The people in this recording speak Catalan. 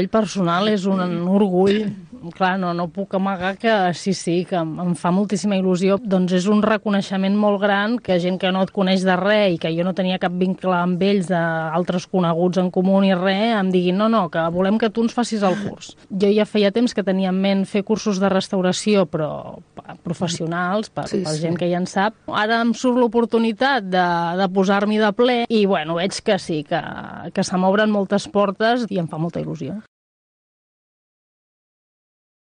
El personal és un, orgull. Clar, no, no puc amagar que eh, sí, sí, que em fa moltíssima il·lusió. Doncs és un reconeixement molt gran que gent que no et coneix de res i que jo no tenia cap vincle amb ells d'altres coneguts en comú ni res, em diguin no, no, que volem que tu ens facis el curs. Jo ja feia temps que tenia en ment fer cursos de restauració, però professionals, per, sí, per sí. gent que ja en sap. Ara em surt l'oportunitat de, de posar-m'hi de ple i, bueno, veig que sí, que, que se m'obren moltes portes i em fa molta il·lusió.